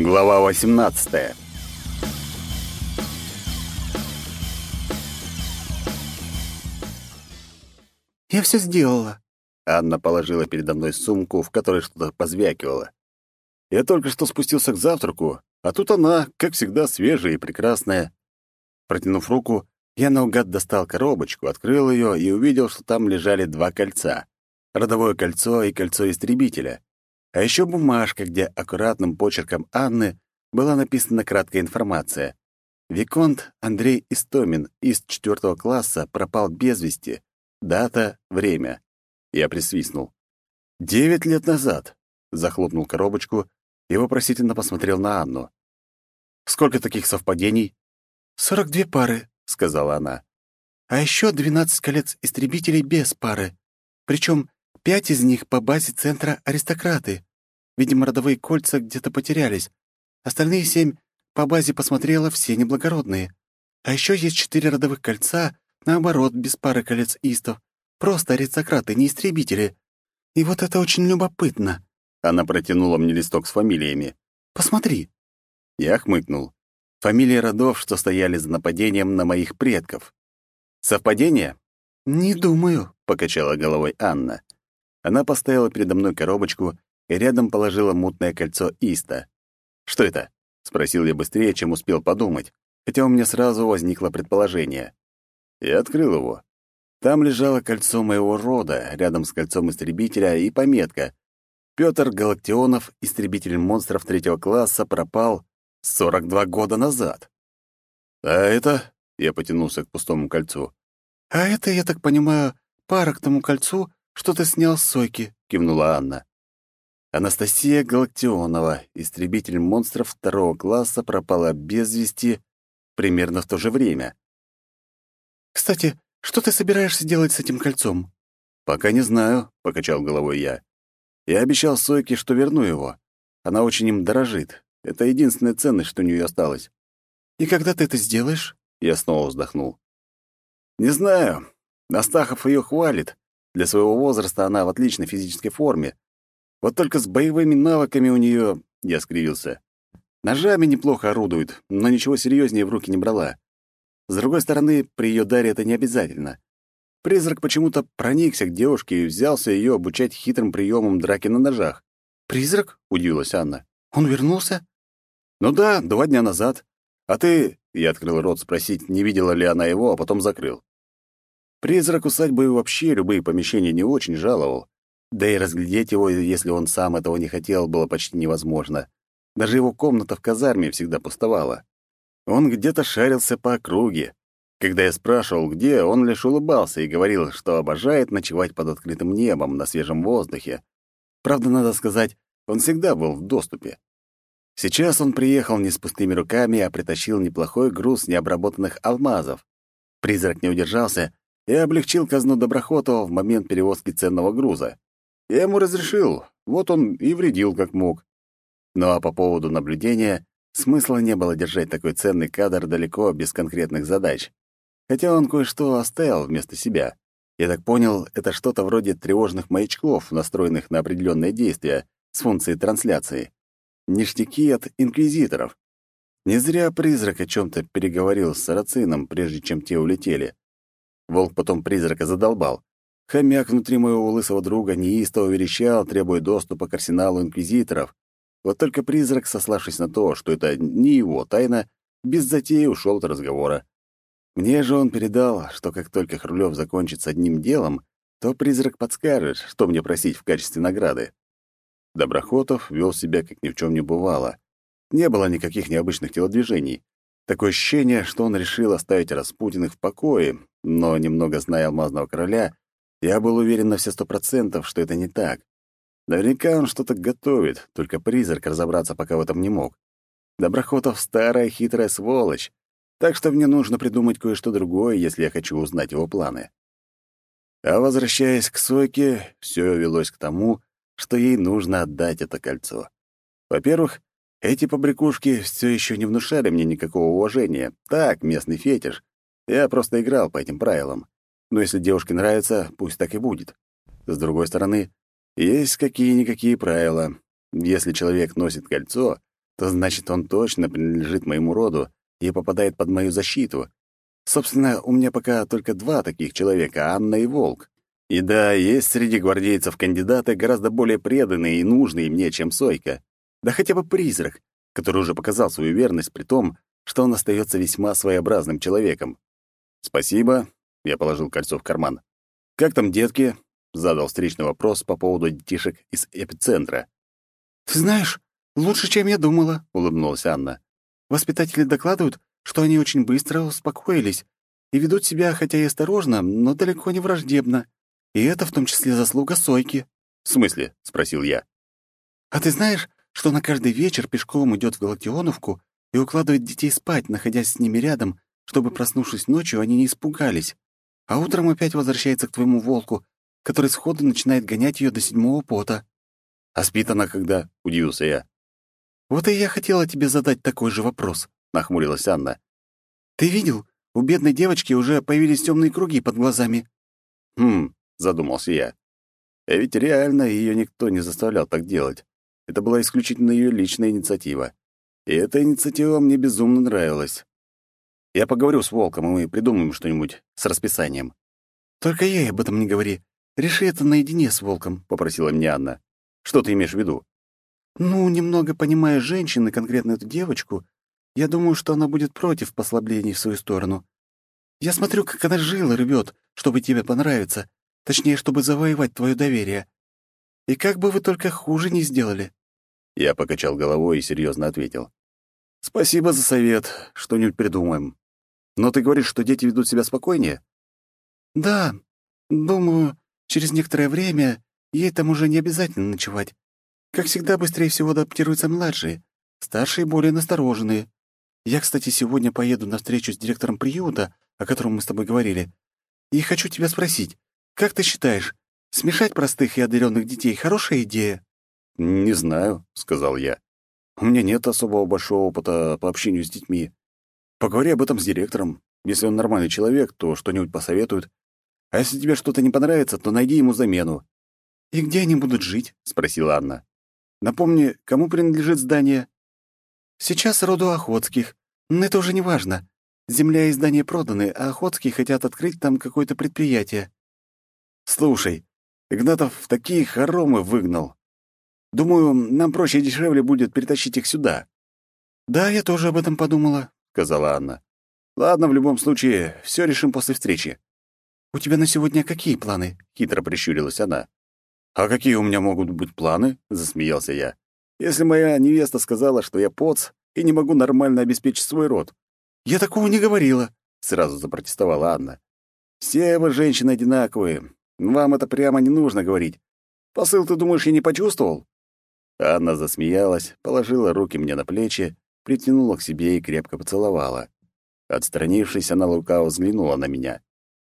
Глава 18. «Я все сделала». Анна положила передо мной сумку, в которой что-то позвякивало. Я только что спустился к завтраку, а тут она, как всегда, свежая и прекрасная. Протянув руку, я наугад достал коробочку, открыл ее и увидел, что там лежали два кольца. Родовое кольцо и кольцо истребителя. А еще бумажка, где аккуратным почерком Анны была написана краткая информация. Виконт Андрей Истомин из четвертого класса пропал без вести. Дата, время. Я присвистнул. «Девять лет назад!» Захлопнул коробочку и вопросительно посмотрел на Анну. «Сколько таких совпадений?» «Сорок две пары», — сказала она. «А еще двенадцать колец истребителей без пары. Причем пять из них по базе центра аристократы. Видимо, родовые кольца где-то потерялись. Остальные семь по базе посмотрела все неблагородные. А еще есть четыре родовых кольца, наоборот, без пары колец истов. Просто аристократы, не истребители. И вот это очень любопытно». Она протянула мне листок с фамилиями. «Посмотри». Я хмыкнул. Фамилии родов, что стояли за нападением на моих предков. Совпадение? «Не думаю», — покачала головой Анна. Она поставила передо мной коробочку и рядом положила мутное кольцо Иста. «Что это?» — спросил я быстрее, чем успел подумать, хотя у меня сразу возникло предположение. Я открыл его. Там лежало кольцо моего рода, рядом с кольцом истребителя, и пометка. Пётр Галактионов, истребитель монстров третьего класса, пропал 42 года назад. А это... Я потянулся к пустому кольцу. «А это, я так понимаю, пара к тому кольцу, что ты снял с Сойки», — кивнула Анна. Анастасия Галактионова, истребитель монстров второго класса, пропала без вести примерно в то же время. «Кстати, что ты собираешься делать с этим кольцом?» «Пока не знаю», — покачал головой я. «Я обещал Сойке, что верну его. Она очень им дорожит. Это единственная ценность, что у нее осталась». «И когда ты это сделаешь?» Я снова вздохнул. «Не знаю. Астахов ее хвалит. Для своего возраста она в отличной физической форме. Вот только с боевыми навыками у нее, я скривился. Ножами неплохо орудует, но ничего серьезнее в руки не брала. С другой стороны, при ее даре это не обязательно. Призрак почему-то проникся к девушке и взялся ее обучать хитрым приемам драки на ножах. «Призрак?» — удивилась Анна. «Он вернулся?» «Ну да, два дня назад. А ты...» — я открыл рот спросить, не видела ли она его, а потом закрыл. Призрак усадьбы вообще любые помещения не очень жаловал. Да и разглядеть его, если он сам этого не хотел, было почти невозможно. Даже его комната в казарме всегда пустовала. Он где-то шарился по округе. Когда я спрашивал, где, он лишь улыбался и говорил, что обожает ночевать под открытым небом на свежем воздухе. Правда, надо сказать, он всегда был в доступе. Сейчас он приехал не с пустыми руками, а притащил неплохой груз необработанных алмазов. Призрак не удержался и облегчил казну Доброхотова в момент перевозки ценного груза. Я ему разрешил, вот он и вредил как мог. Ну а по поводу наблюдения, Смысла не было держать такой ценный кадр далеко без конкретных задач. Хотя он кое-что оставил вместо себя. Я так понял, это что-то вроде тревожных маячков, настроенных на определенные действия с функцией трансляции. Ништяки от инквизиторов. Не зря призрак о чем-то переговорил с сарацином, прежде чем те улетели. Волк потом призрака задолбал. Хомяк внутри моего лысого друга неистово верещал, требуя доступа к арсеналу инквизиторов. Вот только призрак, сославшись на то, что это не его тайна, без затеи ушел от разговора. Мне же он передал, что как только Хрулев закончит с одним делом, то призрак подскажет, что мне просить в качестве награды. Доброхотов вел себя, как ни в чем не бывало. Не было никаких необычных телодвижений. Такое ощущение, что он решил оставить Распутиных в покое, но, немного зная алмазного короля, я был уверен на все сто процентов, что это не так. Наверняка он что-то готовит, только призрак разобраться пока в этом не мог. Доброхотов — старая хитрая сволочь, так что мне нужно придумать кое-что другое, если я хочу узнать его планы. А возвращаясь к Сойке, все велось к тому, что ей нужно отдать это кольцо. Во-первых, эти побрякушки все еще не внушали мне никакого уважения. Так, местный фетиш. Я просто играл по этим правилам. Но если девушке нравится, пусть так и будет. С другой стороны, есть какие-никакие правила. Если человек носит кольцо, то значит, он точно принадлежит моему роду и попадает под мою защиту. Собственно, у меня пока только два таких человека — Анна и Волк. И да, есть среди гвардейцев кандидаты гораздо более преданные и нужные мне, чем Сойка. Да хотя бы призрак, который уже показал свою верность при том, что он остается весьма своеобразным человеком. «Спасибо», — я положил кольцо в карман. «Как там детки?» — задал встречный вопрос по поводу детишек из эпицентра. «Ты знаешь, лучше, чем я думала», — улыбнулась Анна. «Воспитатели докладывают, что они очень быстро успокоились и ведут себя, хотя и осторожно, но далеко не враждебно. И это в том числе заслуга Сойки». «В смысле?» — спросил я. «А ты знаешь, что на каждый вечер пешком идет в Галактионовку и укладывает детей спать, находясь с ними рядом, чтобы, проснувшись ночью, они не испугались, а утром опять возвращается к твоему волку, который сходу начинает гонять ее до седьмого пота». «А спит она когда?» — удивился я. «Вот и я хотела тебе задать такой же вопрос», — нахмурилась Анна. «Ты видел? У бедной девочки уже появились темные круги под глазами». «Хм, — задумался я. А ведь реально ее никто не заставлял так делать. Это была исключительно ее личная инициатива. И эта инициатива мне безумно нравилась. Я поговорю с Волком, и мы придумаем что-нибудь с расписанием. «Только ей об этом не говори. Реши это наедине с Волком», — попросила меня Анна. «Что ты имеешь в виду?» «Ну, немного понимая женщин и конкретно эту девочку, я думаю, что она будет против послаблений в свою сторону. Я смотрю, как она жила рвет, чтобы тебе понравиться, Точнее, чтобы завоевать твое доверие. И как бы вы только хуже не сделали». Я покачал головой и серьезно ответил. «Спасибо за совет. Что-нибудь придумаем. Но ты говоришь, что дети ведут себя спокойнее?» «Да. Думаю, через некоторое время ей там уже не обязательно ночевать. Как всегда, быстрее всего адаптируются младшие, старшие более настороженные. Я, кстати, сегодня поеду на встречу с директором приюта, о котором мы с тобой говорили, и хочу тебя спросить, как ты считаешь, смешать простых и одаренных детей — хорошая идея?» «Не знаю», — сказал я. «У меня нет особого большого опыта по общению с детьми. Поговори об этом с директором. Если он нормальный человек, то что-нибудь посоветует. А если тебе что-то не понравится, то найди ему замену». «И где они будут жить?» — спросила Анна. «Напомни, кому принадлежит здание?» «Сейчас роду Охотских. Но это уже не важно. Земля и здание проданы, а Охотские хотят открыть там какое-то предприятие. Слушай, Игнатов такие хоромы выгнал. Думаю, нам проще и дешевле будет перетащить их сюда. Да, я тоже об этом подумала, сказала Анна. Ладно, в любом случае, все решим после встречи. У тебя на сегодня какие планы? хитро прищурилась она. А какие у меня могут быть планы? засмеялся я. Если моя невеста сказала, что я поц и не могу нормально обеспечить свой род. Я такого не говорила, сразу запротестовала Анна. Все вы женщины одинаковые, вам это прямо не нужно говорить. Посыл, ты думаешь, я не почувствовал?» Анна засмеялась, положила руки мне на плечи, притянула к себе и крепко поцеловала. Отстранившись, она лукаво взглянула на меня.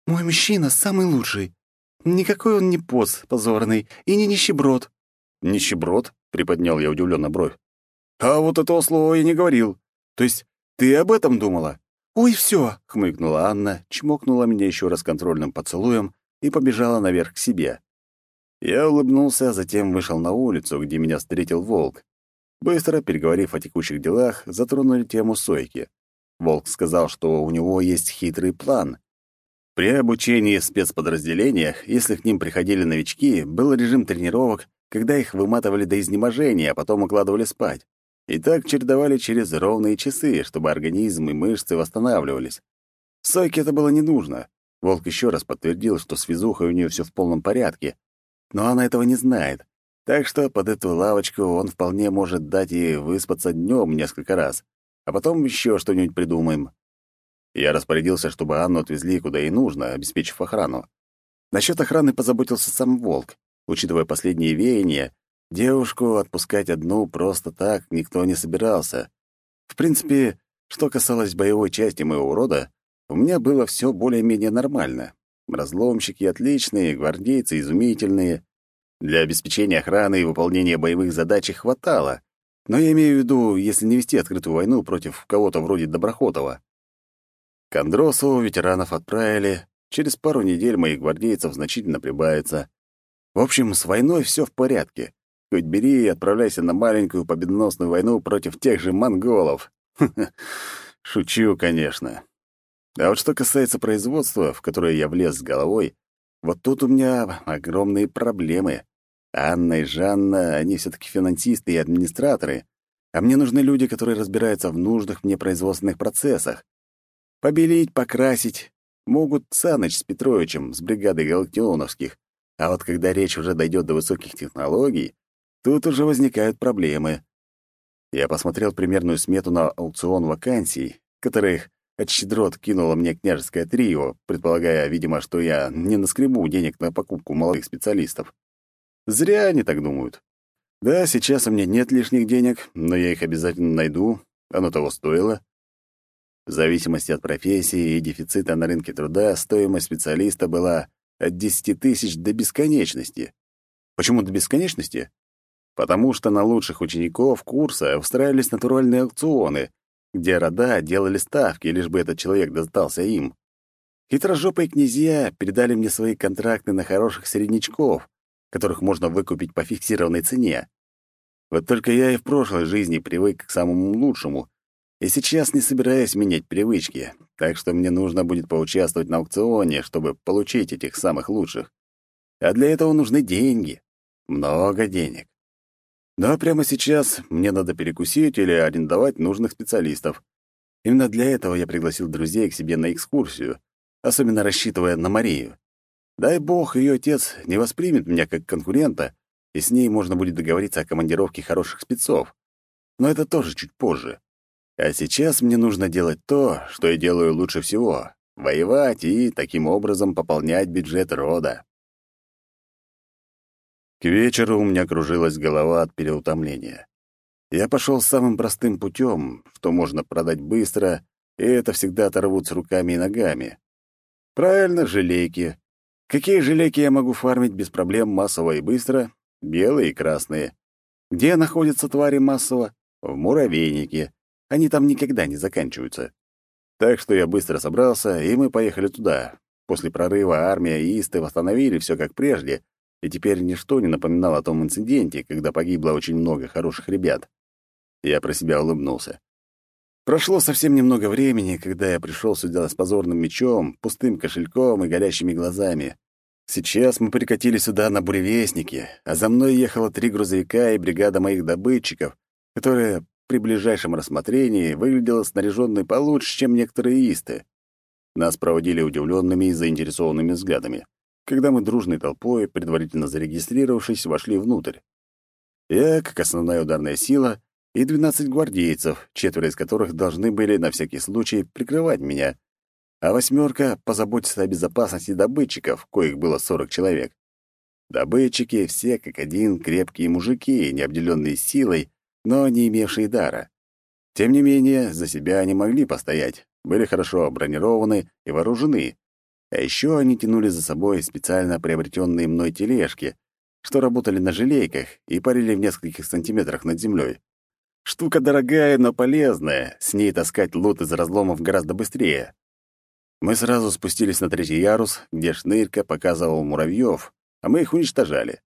«Мой мужчина самый лучший. Никакой он не поз позорный и не нищеброд». «Нищеброд?» — приподнял я удивленно бровь. «А вот этого слова я не говорил. То есть ты об этом думала?» «Ой, все, хмыкнула Анна, чмокнула меня еще раз контрольным поцелуем и побежала наверх к себе. Я улыбнулся, а затем вышел на улицу, где меня встретил волк. Быстро, переговорив о текущих делах, затронули тему сойки. Волк сказал, что у него есть хитрый план. При обучении в спецподразделениях, если к ним приходили новички, был режим тренировок, когда их выматывали до изнеможения, а потом укладывали спать. И так чередовали через ровные часы, чтобы организм и мышцы восстанавливались. Сойке это было не нужно. Волк еще раз подтвердил, что с физухой у нее все в полном порядке, но она этого не знает, так что под эту лавочку он вполне может дать ей выспаться днем несколько раз, а потом еще что-нибудь придумаем. Я распорядился, чтобы Анну отвезли куда ей нужно, обеспечив охрану. Насчет охраны позаботился сам Волк. Учитывая последние веяния, девушку отпускать одну просто так никто не собирался. В принципе, что касалось боевой части моего рода, у меня было все более-менее нормально. Разломщики отличные, гвардейцы изумительные. Для обеспечения охраны и выполнения боевых задач их хватало. Но я имею в виду, если не вести открытую войну против кого-то вроде Доброхотова. К Андросову ветеранов отправили. Через пару недель моих гвардейцев значительно прибавится. В общем, с войной все в порядке. Хоть бери и отправляйся на маленькую победоносную войну против тех же монголов. Шучу, конечно. А вот что касается производства, в которое я влез с головой, вот тут у меня огромные проблемы. Анна и Жанна, они все таки финансисты и администраторы, а мне нужны люди, которые разбираются в нужных мне производственных процессах. Побелить, покрасить могут Саныч с Петровичем, с бригадой галактионовских, а вот когда речь уже дойдет до высоких технологий, тут уже возникают проблемы. Я посмотрел примерную смету на аукцион вакансий, которых от щедрот кинуло мне княжеское трио, предполагая, видимо, что я не наскребу денег на покупку молодых специалистов. Зря они так думают. Да, сейчас у меня нет лишних денег, но я их обязательно найду. Оно того стоило. В зависимости от профессии и дефицита на рынке труда стоимость специалиста была от 10 тысяч до бесконечности. Почему до бесконечности? Потому что на лучших учеников курса устраивались натуральные аукционы, где рода делали ставки, лишь бы этот человек достался им. Хитрожопые князья передали мне свои контракты на хороших середнячков, которых можно выкупить по фиксированной цене. Вот только я и в прошлой жизни привык к самому лучшему, и сейчас не собираюсь менять привычки, так что мне нужно будет поучаствовать на аукционе, чтобы получить этих самых лучших. А для этого нужны деньги. Много денег. Но прямо сейчас мне надо перекусить или арендовать нужных специалистов. Именно для этого я пригласил друзей к себе на экскурсию, особенно рассчитывая на Марию. Дай бог, ее отец не воспримет меня как конкурента, и с ней можно будет договориться о командировке хороших спецов. Но это тоже чуть позже. А сейчас мне нужно делать то, что я делаю лучше всего — воевать и таким образом пополнять бюджет рода. К вечеру у меня кружилась голова от переутомления. Я пошел самым простым путем, что можно продать быстро, и это всегда оторвут с руками и ногами. Правильно, желейки. Какие желейки я могу фармить без проблем массово и быстро? Белые и красные. Где находятся твари массово? В муравейнике. Они там никогда не заканчиваются. Так что я быстро собрался, и мы поехали туда. После прорыва армия и исты восстановили все как прежде, и теперь ничто не напоминало о том инциденте, когда погибло очень много хороших ребят. Я про себя улыбнулся. Прошло совсем немного времени, когда я пришел сюда с позорным мечом, пустым кошельком и горящими глазами. Сейчас мы прикатили сюда на буревестнике, а за мной ехало три грузовика и бригада моих добытчиков, которые при ближайшем рассмотрении выглядела снаряженной получше, чем некоторые исты. Нас проводили удивленными и заинтересованными взглядами, когда мы дружной толпой, предварительно зарегистрировавшись, вошли внутрь. Я, как основная ударная сила, и 12 гвардейцев, четверо из которых должны были на всякий случай прикрывать меня, а восьмерка позаботится о безопасности добытчиков, коих было 40 человек. Добытчики все как один крепкие мужики, не обделенные силой, но не имевшие дара. Тем не менее, за себя они могли постоять, были хорошо бронированы и вооружены. А еще они тянули за собой специально приобретенные мной тележки, что работали на желейках и парили в нескольких сантиметрах над землей. Штука дорогая, но полезная, с ней таскать лут из разломов гораздо быстрее. Мы сразу спустились на третий ярус, где шнырька показывал муравьев, а мы их уничтожали.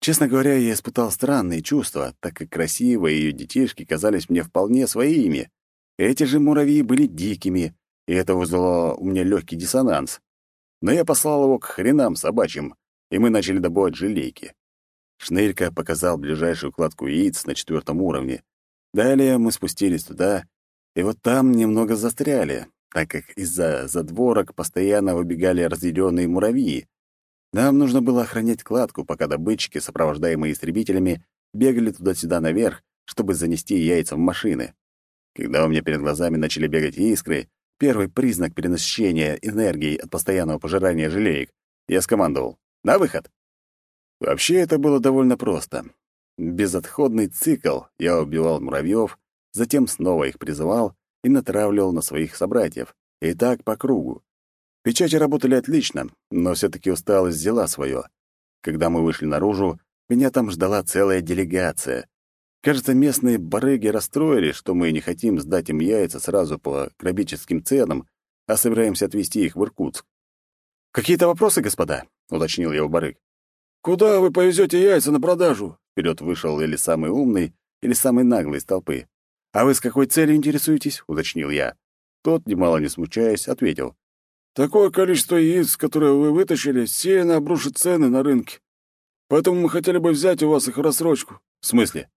Честно говоря, я испытал странные чувства, так как красивые ее детишки казались мне вполне своими. Эти же муравьи были дикими, и это вызвало у меня легкий диссонанс. Но я послал его к хренам собачьим, и мы начали добывать желейки. Шнырька показал ближайшую кладку яиц на четвертом уровне. Далее мы спустились туда, и вот там немного застряли, так как из-за задворок постоянно выбегали разъяренные муравьи, нам нужно было охранять кладку, пока добытчики, сопровождаемые истребителями, бегали туда-сюда наверх, чтобы занести яйца в машины. Когда у меня перед глазами начали бегать искры, первый признак перенасыщения энергии от постоянного пожирания желеек, я скомандовал «На выход!». Вообще это было довольно просто. Безотходный цикл я убивал муравьев, затем снова их призывал и натравливал на своих собратьев, и так по кругу. Печати работали отлично, но все таки усталость взяла свое. Когда мы вышли наружу, меня там ждала целая делегация. Кажется, местные барыги расстроились, что мы не хотим сдать им яйца сразу по грабительским ценам, а собираемся отвезти их в Иркутск. «Какие-то вопросы, господа?» — уточнил я у барыг. «Куда вы повезете яйца на продажу?» Вперед вышел или самый умный, или самый наглый из толпы. «А вы с какой целью интересуетесь?» — уточнил я. Тот, немало не смущаясь, ответил. «Такое количество яиц, которое вы вытащили, сильно обрушит цены на рынке. Поэтому мы хотели бы взять у вас их рассрочку». «В смысле?»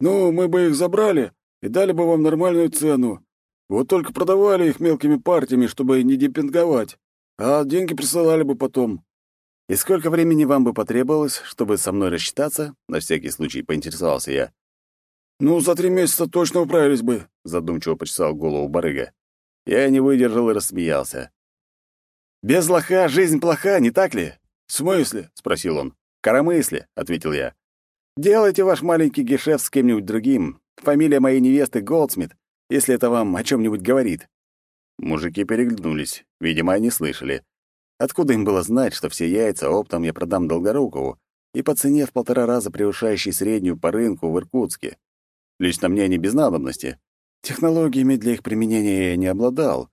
«Ну, мы бы их забрали и дали бы вам нормальную цену. Вот только продавали их мелкими партиями, чтобы не депинговать, а деньги присылали бы потом». «И сколько времени вам бы потребовалось, чтобы со мной рассчитаться?» На всякий случай поинтересовался я. «Ну, за три месяца точно управились бы», — задумчиво почесал голову барыга. Я не выдержал и рассмеялся. «Без лоха жизнь плоха, не так ли?» «В смысле?» — спросил он. «Коромысле», — ответил я. «Делайте ваш маленький гешефт с кем-нибудь другим. Фамилия моей невесты Голдсмит, если это вам о чем-нибудь говорит». Мужики переглянулись. Видимо, они слышали. Откуда им было знать, что все яйца оптом я продам Долгорукову и по цене в полтора раза превышающей среднюю по рынку в Иркутске? Лично мне не без надобности. Технологиями для их применения я не обладал,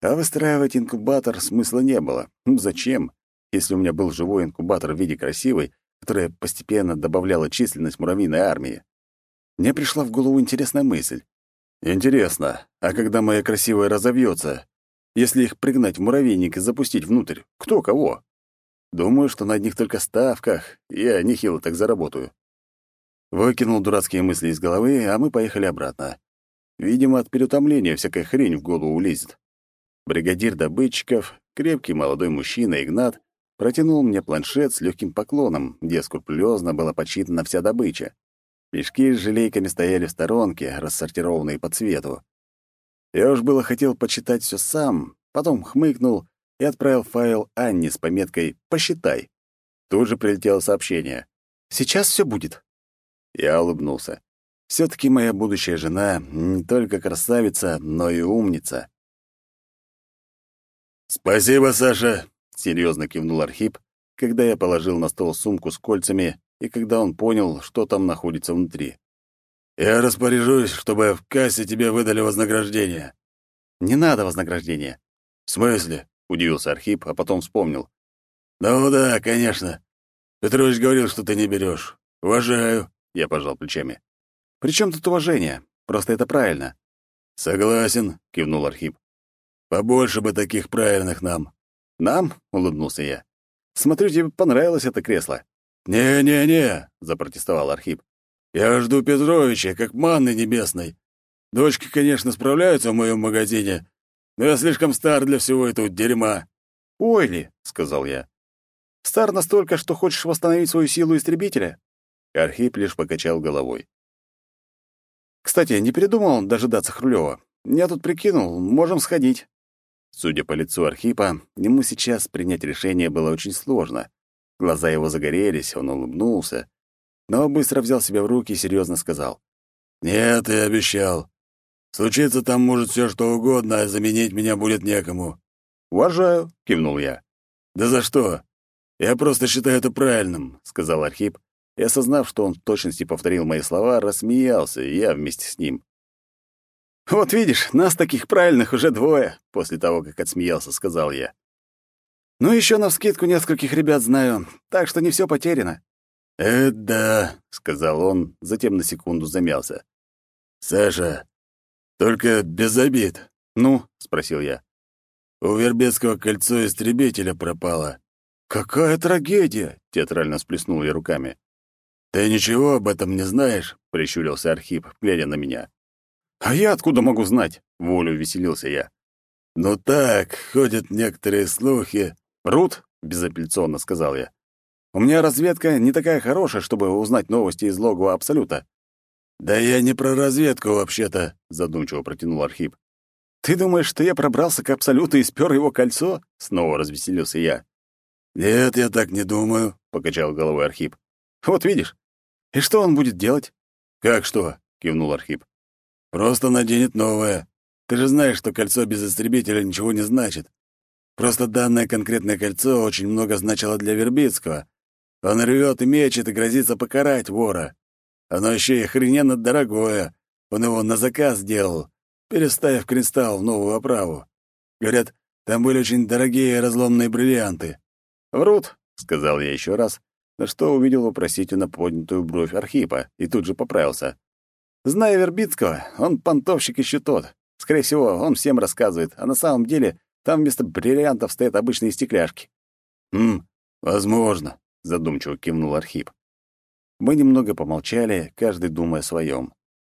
а выстраивать инкубатор смысла не было. Зачем, если у меня был живой инкубатор в виде красивой, которая постепенно добавляла численность муравьиной армии? Мне пришла в голову интересная мысль. Интересно, а когда моя красивая разовьется, если их пригнать в муравейник и запустить внутрь, кто кого? Думаю, что на одних только ставках я нехило так заработаю. Выкинул дурацкие мысли из головы, а мы поехали обратно. Видимо, от переутомления всякая хрень в голову улезет. Бригадир добытчиков, крепкий молодой мужчина Игнат, протянул мне планшет с легким поклоном, где скрупулезно была подсчитана вся добыча. Мешки с желейками стояли в сторонке, рассортированные по цвету. Я уж было хотел почитать все сам, потом хмыкнул и отправил файл Анне с пометкой «Посчитай». Тут же прилетело сообщение. «Сейчас все будет». Я улыбнулся. все таки моя будущая жена не только красавица, но и умница. «Спасибо, Саша», — серьезно кивнул Архип, когда я положил на стол сумку с кольцами и когда он понял, что там находится внутри. «Я распоряжусь, чтобы в кассе тебе выдали вознаграждение». «Не надо вознаграждения». «В смысле?» — удивился Архип, а потом вспомнил. «Ну да, конечно. Петрович говорил, что ты не берешь. Уважаю», — я пожал плечами. «При чем тут уважение? Просто это правильно». «Согласен», — кивнул Архип. Побольше бы таких правильных нам. Нам? улыбнулся я. Смотрю, тебе понравилось это кресло. Не-не-не, запротестовал Архип. Я жду Петровича, как манны небесной. Дочки, конечно, справляются в моем магазине, но я слишком стар для всего этого дерьма. Ой ли, сказал я. Стар настолько, что хочешь восстановить свою силу истребителя? Архип лишь покачал головой. Кстати, не передумал дожидаться Хрулева. Я тут прикинул, можем сходить. Судя по лицу Архипа, ему сейчас принять решение было очень сложно. Глаза его загорелись, он улыбнулся, но быстро взял себя в руки и серьезно сказал. «Нет, я обещал. Случится там может все что угодно, а заменить меня будет некому». «Уважаю», — кивнул я. «Да за что? Я просто считаю это правильным», — сказал Архип, и, осознав, что он в точности повторил мои слова, рассмеялся, и я вместе с ним. «Вот видишь, нас таких правильных уже двое», — после того, как отсмеялся, сказал я. «Ну, еще навскидку нескольких ребят знаю, так что не все потеряно». «Это да», — сказал он, затем на секунду замялся. «Саша, только без обид». «Ну?» — спросил я. «У Вербецкого кольцо истребителя пропало». «Какая трагедия!» — театрально сплеснул я руками. «Ты ничего об этом не знаешь?» — прищурился Архип, глядя на меня. «А я откуда могу знать?» — волю веселился я. «Ну так, ходят некоторые слухи». «Врут?» — безапелляционно сказал я. «У меня разведка не такая хорошая, чтобы узнать новости из логова Абсолюта». «Да я не про разведку вообще-то», — задумчиво протянул Архип. «Ты думаешь, что я пробрался к Абсолюту и спер его кольцо?» — снова развеселился я. «Нет, я так не думаю», — покачал головой Архип. «Вот видишь. И что он будет делать?» «Как что?» — кивнул Архип. Просто наденет новое. Ты же знаешь, что кольцо без истребителя ничего не значит. Просто данное конкретное кольцо очень много значило для Вербицкого. Он рвет и мечет и грозится покарать вора. Оно еще и охрененно дорогое. Он его на заказ сделал, переставив кристалл в новую оправу. Говорят, там были очень дорогие разломные бриллианты. «Врут», — сказал я еще раз, на что увидел вопросительно поднятую бровь Архипа и тут же поправился. Зная Вербицкого, он понтовщик еще тот. Скорее всего, он всем рассказывает, а на самом деле там вместо бриллиантов стоят обычные стекляшки. «Хм, возможно», — задумчиво кивнул Архип. Мы немного помолчали, каждый думая о своем.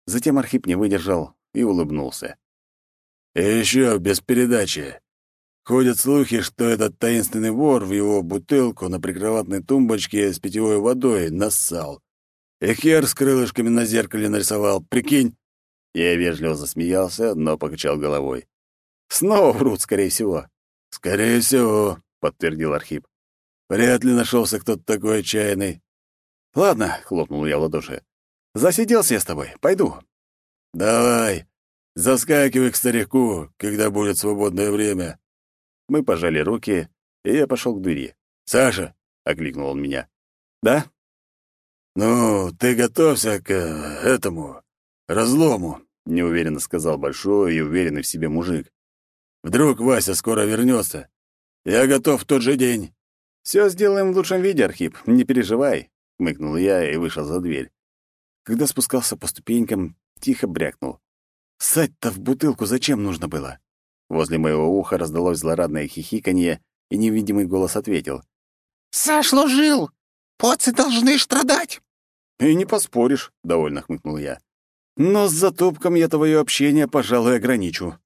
Затем Архип не выдержал и улыбнулся. «И еще без передачи. Ходят слухи, что этот таинственный вор в его бутылку на прикроватной тумбочке с питьевой водой нассал. И хер с крылышками на зеркале нарисовал, прикинь?» Я вежливо засмеялся, но покачал головой. «Снова врут, скорее всего». «Скорее всего», — подтвердил Архип. «Вряд ли нашелся кто-то такой отчаянный». «Ладно», — хлопнул я в ладоши. «Засиделся я с тобой. Пойду». «Давай, заскакивай к старику, когда будет свободное время». Мы пожали руки, и я пошел к двери. «Саша!» — окликнул он меня. «Да?» «Ну, ты готовься к этому разлому», — неуверенно сказал большой и уверенный в себе мужик. «Вдруг Вася скоро вернется. Я готов в тот же день». «Все сделаем в лучшем виде, Архип, не переживай», — хмыкнул я и вышел за дверь. Когда спускался по ступенькам, тихо брякнул. «Ссать-то в бутылку зачем нужно было?» Возле моего уха раздалось злорадное хихиканье, и невидимый голос ответил. «Заслужил! Поцы должны страдать!» «И не поспоришь», — довольно хмыкнул я. «Но с затупком я твое общение, пожалуй, ограничу».